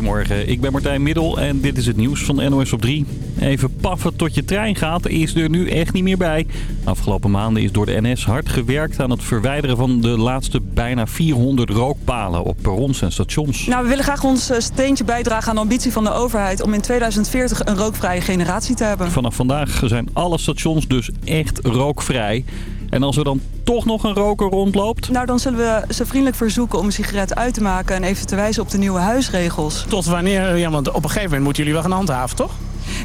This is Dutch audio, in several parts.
Goedemorgen, ik ben Martijn Middel en dit is het nieuws van NOS op 3. Even paffen tot je trein gaat is er nu echt niet meer bij. Afgelopen maanden is door de NS hard gewerkt aan het verwijderen van de laatste bijna 400 rookpalen op perrons en stations. Nou, we willen graag ons eh, steentje bijdragen aan de ambitie van de overheid om in 2040 een rookvrije generatie te hebben. Vanaf vandaag zijn alle stations dus echt rookvrij. En als er dan toch nog een roker rondloopt? Nou, dan zullen we ze vriendelijk verzoeken om een sigaret uit te maken en even te wijzen op de nieuwe huisregels. Tot wanneer? Ja, want op een gegeven moment moeten jullie wel gaan handhaven, toch?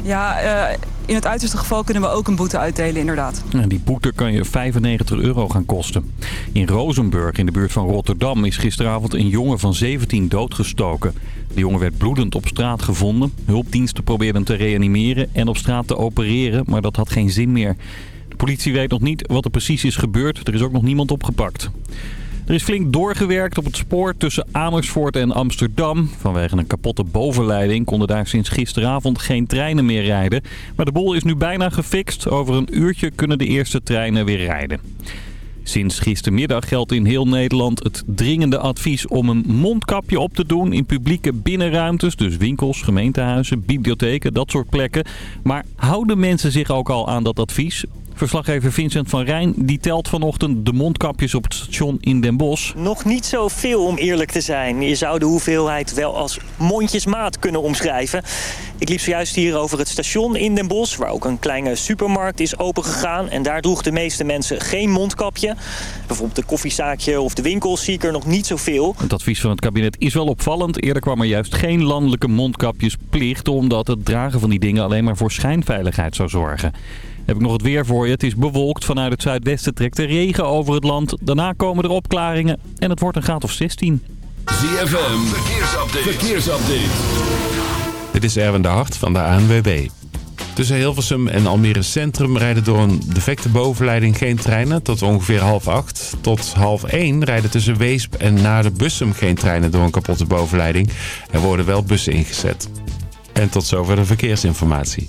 Ja, uh, in het uiterste geval kunnen we ook een boete uitdelen, inderdaad. En die boete kan je 95 euro gaan kosten. In Rozenburg, in de buurt van Rotterdam, is gisteravond een jongen van 17 doodgestoken. De jongen werd bloedend op straat gevonden. Hulpdiensten probeerden hem te reanimeren en op straat te opereren, maar dat had geen zin meer. De politie weet nog niet wat er precies is gebeurd. Er is ook nog niemand opgepakt. Er is flink doorgewerkt op het spoor tussen Amersfoort en Amsterdam. Vanwege een kapotte bovenleiding konden daar sinds gisteravond geen treinen meer rijden. Maar de bol is nu bijna gefixt. Over een uurtje kunnen de eerste treinen weer rijden. Sinds gistermiddag geldt in heel Nederland het dringende advies om een mondkapje op te doen in publieke binnenruimtes. Dus winkels, gemeentehuizen, bibliotheken, dat soort plekken. Maar houden mensen zich ook al aan dat advies? Verslaggever Vincent van Rijn die telt vanochtend de mondkapjes op het station in Den Bosch. Nog niet zoveel om eerlijk te zijn. Je zou de hoeveelheid wel als mondjesmaat kunnen omschrijven. Ik liep zojuist hier over het station in Den Bosch... waar ook een kleine supermarkt is opengegaan. En daar droegen de meeste mensen geen mondkapje. Bijvoorbeeld de koffiezaakje of de winkels zie ik er nog niet zoveel. Het advies van het kabinet is wel opvallend. Eerder kwam er juist geen landelijke mondkapjesplicht... omdat het dragen van die dingen alleen maar voor schijnveiligheid zou zorgen. Heb ik nog het weer voor je. Het is bewolkt. Vanuit het zuidwesten trekt de regen over het land. Daarna komen er opklaringen en het wordt een graad of 16. ZFM, verkeersupdate. verkeersupdate. Dit is Erwin de Hart van de ANWB. Tussen Hilversum en Almere Centrum rijden door een defecte bovenleiding geen treinen tot ongeveer half acht. Tot half één rijden tussen Weesp en naar de Bussum geen treinen door een kapotte bovenleiding. Er worden wel bussen ingezet. En tot zover de verkeersinformatie.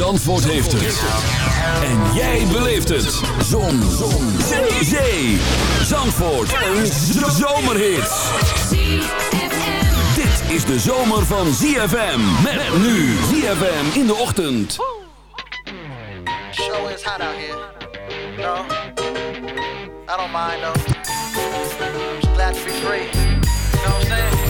Zandvoort heeft het. En jij beleeft het. Zon. Zon. Zee. Zee. Zandvoort. Een zomerhit. Dit is de zomer van ZFM. Met nu ZFM in de ochtend. No. I don't mind though. Just glad to be free. I'm?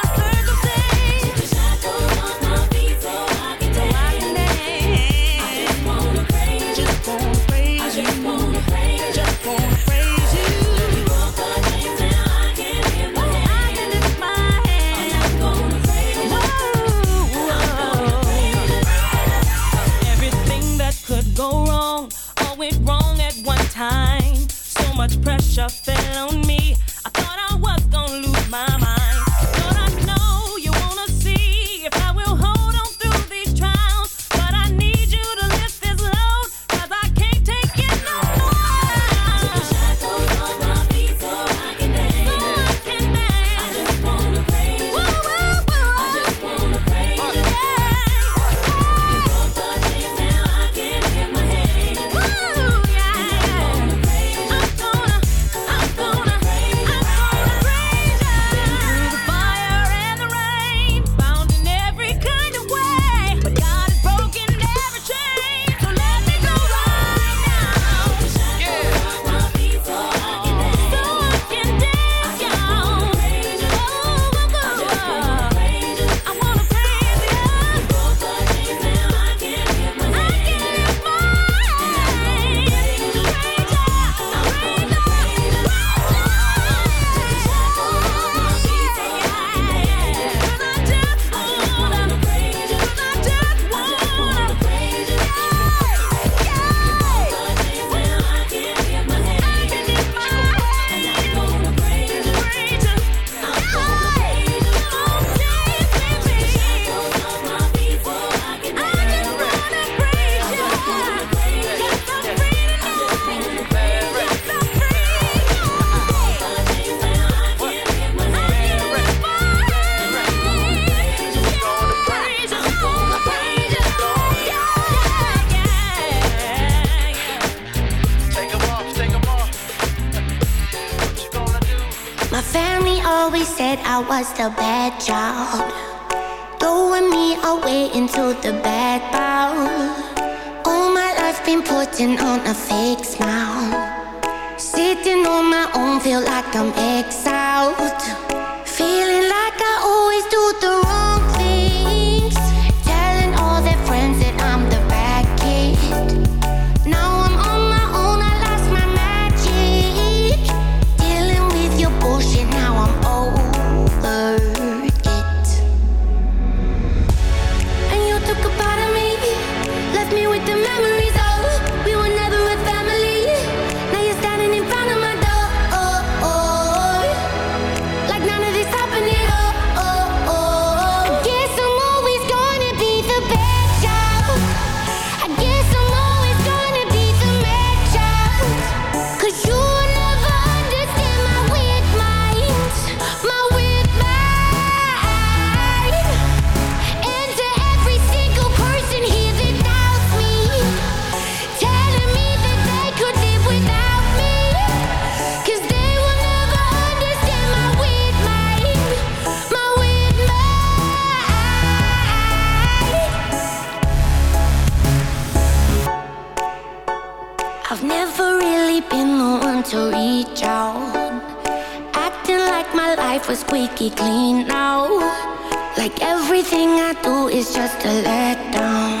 I was the bad child. Throwing me away into the bad bowl. All my life been putting on a fake smile. Sitting on my own, feel like I'm ex. I've never really been the one to reach out. Acting like my life was squeaky clean now. Like everything I do is just a letdown.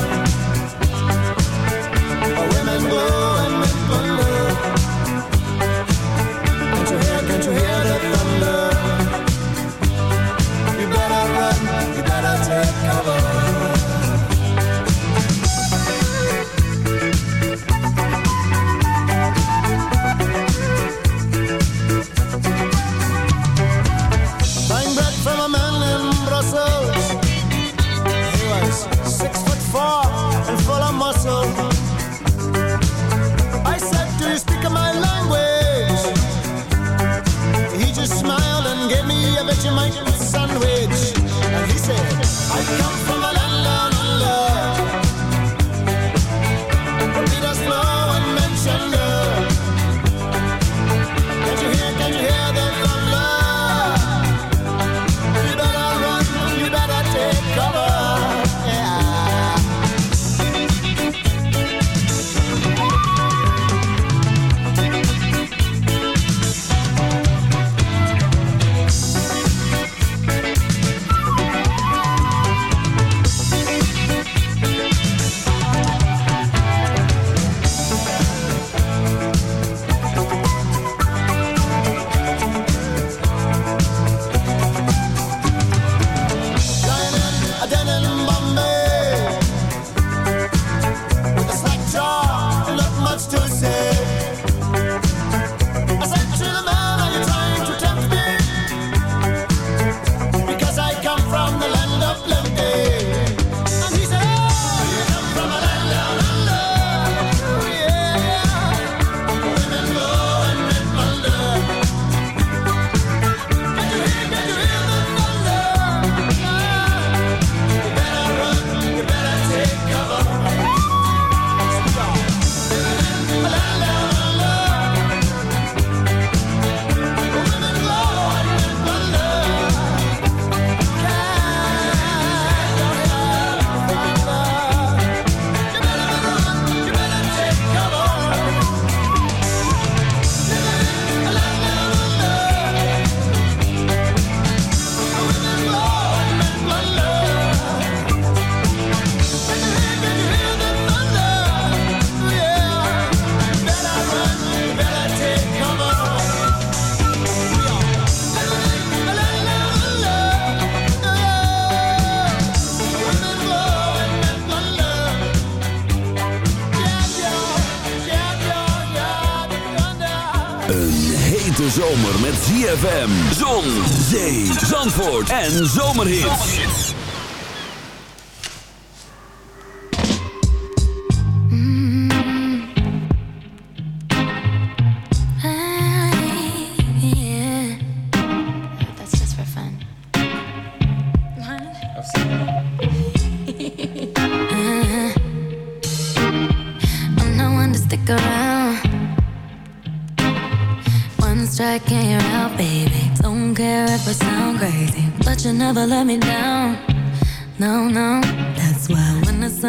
En Zomerhits.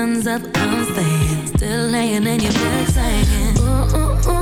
sun's up on stage, still laying in your bed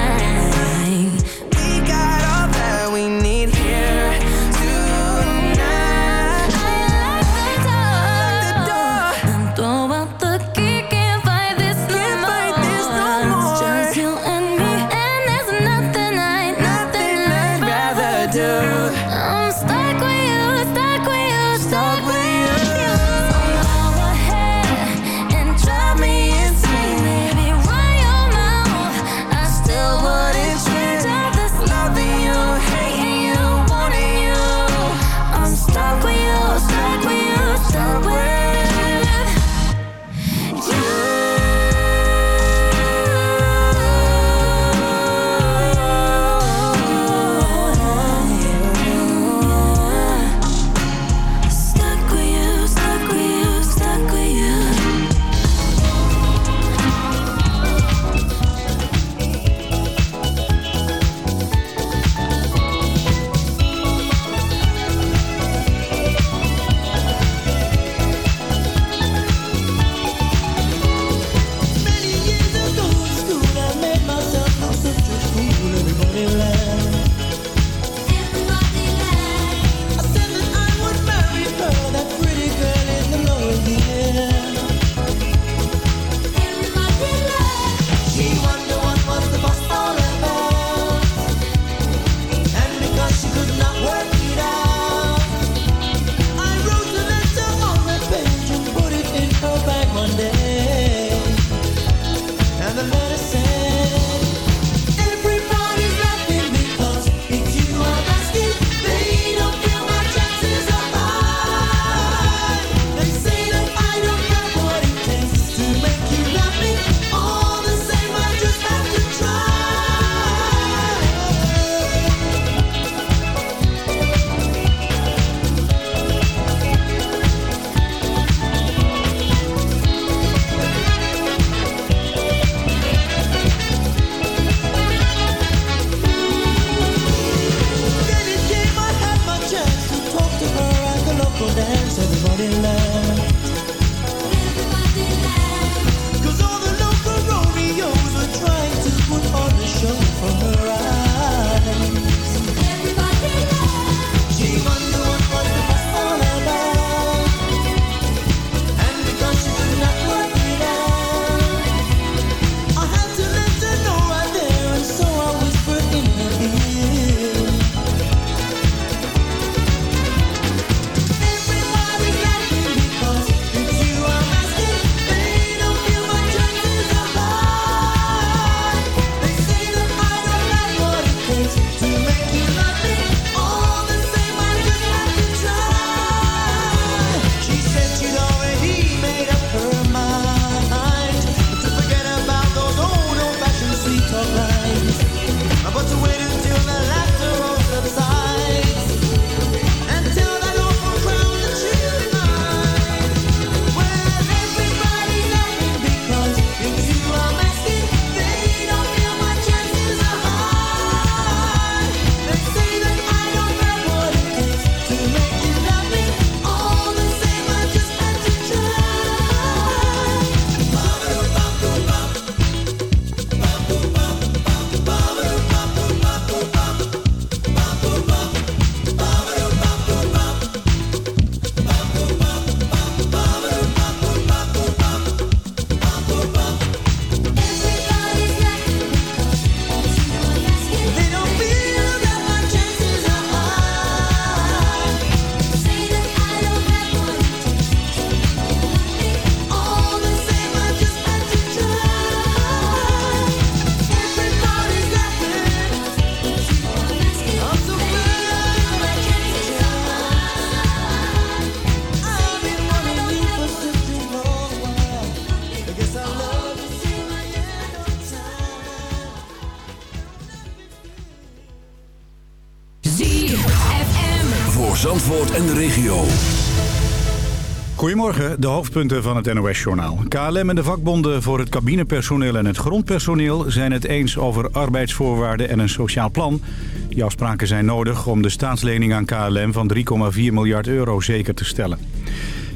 de hoofdpunten van het NOS-journaal. KLM en de vakbonden voor het cabinepersoneel en het grondpersoneel... zijn het eens over arbeidsvoorwaarden en een sociaal plan. Die afspraken zijn nodig om de staatslening aan KLM van 3,4 miljard euro zeker te stellen.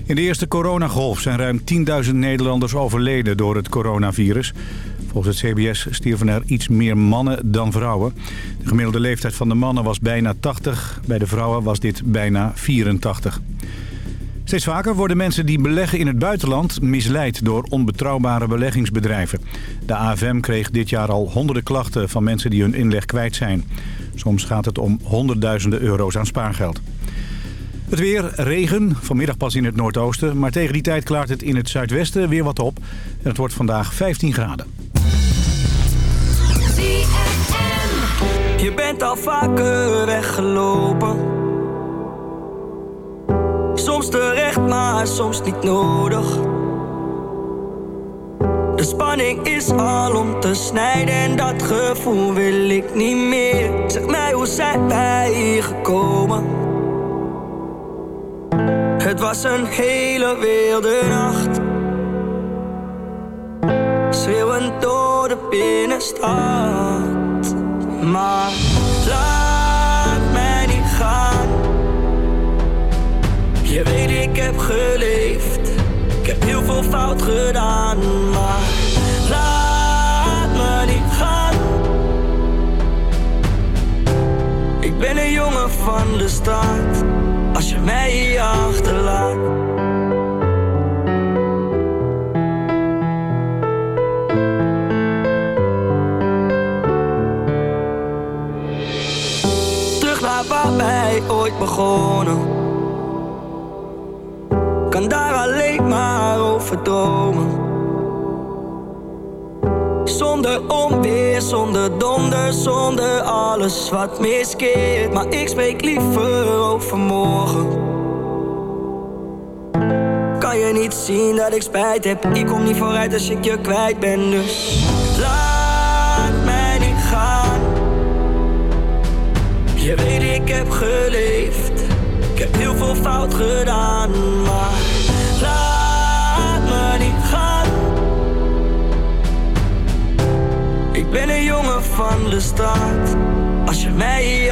In de eerste coronagolf zijn ruim 10.000 Nederlanders overleden door het coronavirus. Volgens het CBS stierven er iets meer mannen dan vrouwen. De gemiddelde leeftijd van de mannen was bijna 80. Bij de vrouwen was dit bijna 84. Steeds vaker worden mensen die beleggen in het buitenland misleid door onbetrouwbare beleggingsbedrijven. De AFM kreeg dit jaar al honderden klachten van mensen die hun inleg kwijt zijn. Soms gaat het om honderdduizenden euro's aan spaargeld. Het weer, regen, vanmiddag pas in het noordoosten. Maar tegen die tijd klaart het in het zuidwesten weer wat op. En het wordt vandaag 15 graden. Je bent al vaker. Soms terecht, maar soms niet nodig. De spanning is al om te snijden en dat gevoel wil ik niet meer. Zeg mij, hoe zijn wij hier gekomen? Het was een hele wilde nacht. Schreeuwend door de binnenstad. Maar Je weet, ik heb geleefd. Ik heb heel veel fout gedaan. Maar laat me niet gaan. Ik ben een jongen van de stad. Als je mij hier achterlaat. Terug naar waar wij ooit begonnen. Maar over dromen. Zonder onweer, zonder donder, zonder alles wat miskeert. Maar ik spreek liever over morgen. Kan je niet zien dat ik spijt heb? Ik kom niet vooruit als ik je kwijt ben, dus laat mij niet gaan. Je weet, ik heb geleefd. Ik heb heel veel fout gedaan, maar ben een jongen van de stad. Als je mij hier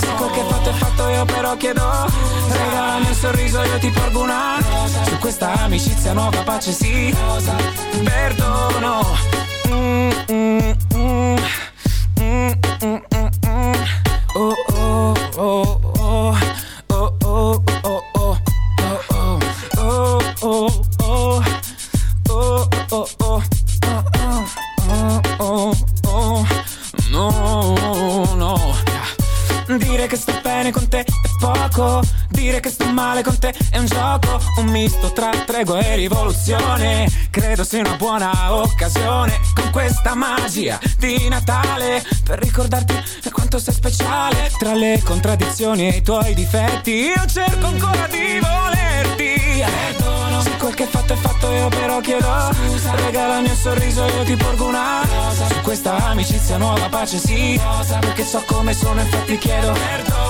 Se quel che fatto è fatto io però chiedo. Regala il mio sorriso io ti porgo una Rosa. Su questa amicizia nuova pace sì. Perdono. Mm, mm. Misto tra tregua e rivoluzione. Credo sia una buona occasione. Con questa magia di Natale Per ricordarti quanto sei speciale. Tra le contraddizioni e i tuoi difetti Io cerco ancora di volerti. Perdono Se quel che fatto è fatto io però chiedo Scusa. Regala il mio sorriso io ti porgo una Rosa. Su questa amicizia nuova pace sì Rosa. Perché so come sono infatti chiedo Perdono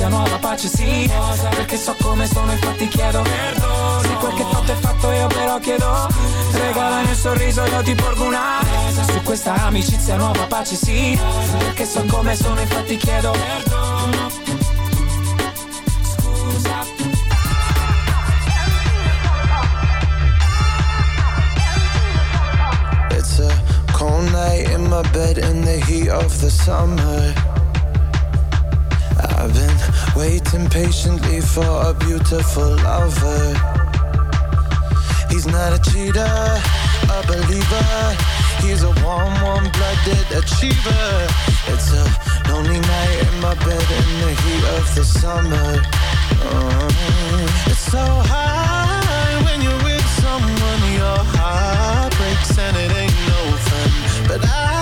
Amicizia nuova pace sì. Rosa Perché so come sono infatti chiedo Perdono. Se quel che fatto è fatto io però chiedo. Regala il mio sorriso io ti porgo una Rosa Su questa amicizia nuova pace sì. Rosa Perché so come sono infatti chiedo Perdono. Scusa. It's a cold night in my bed in the heat of the summer. Waiting patiently for a beautiful lover. He's not a cheater, a believer. He's a warm, warm-blooded achiever. It's a lonely night in my bed in the heat of the summer. Oh, it's so high when you're with someone your heart breaks and it ain't no fun. But I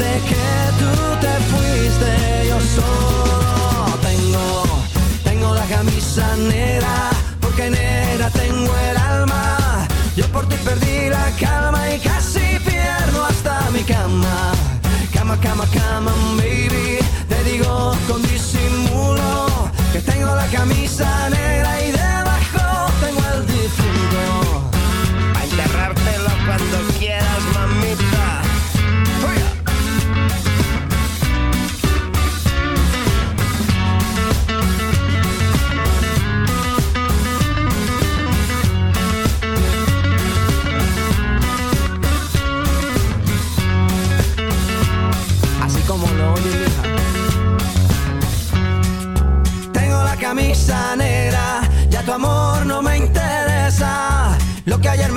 they can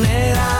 maneira